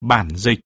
Bản dịch.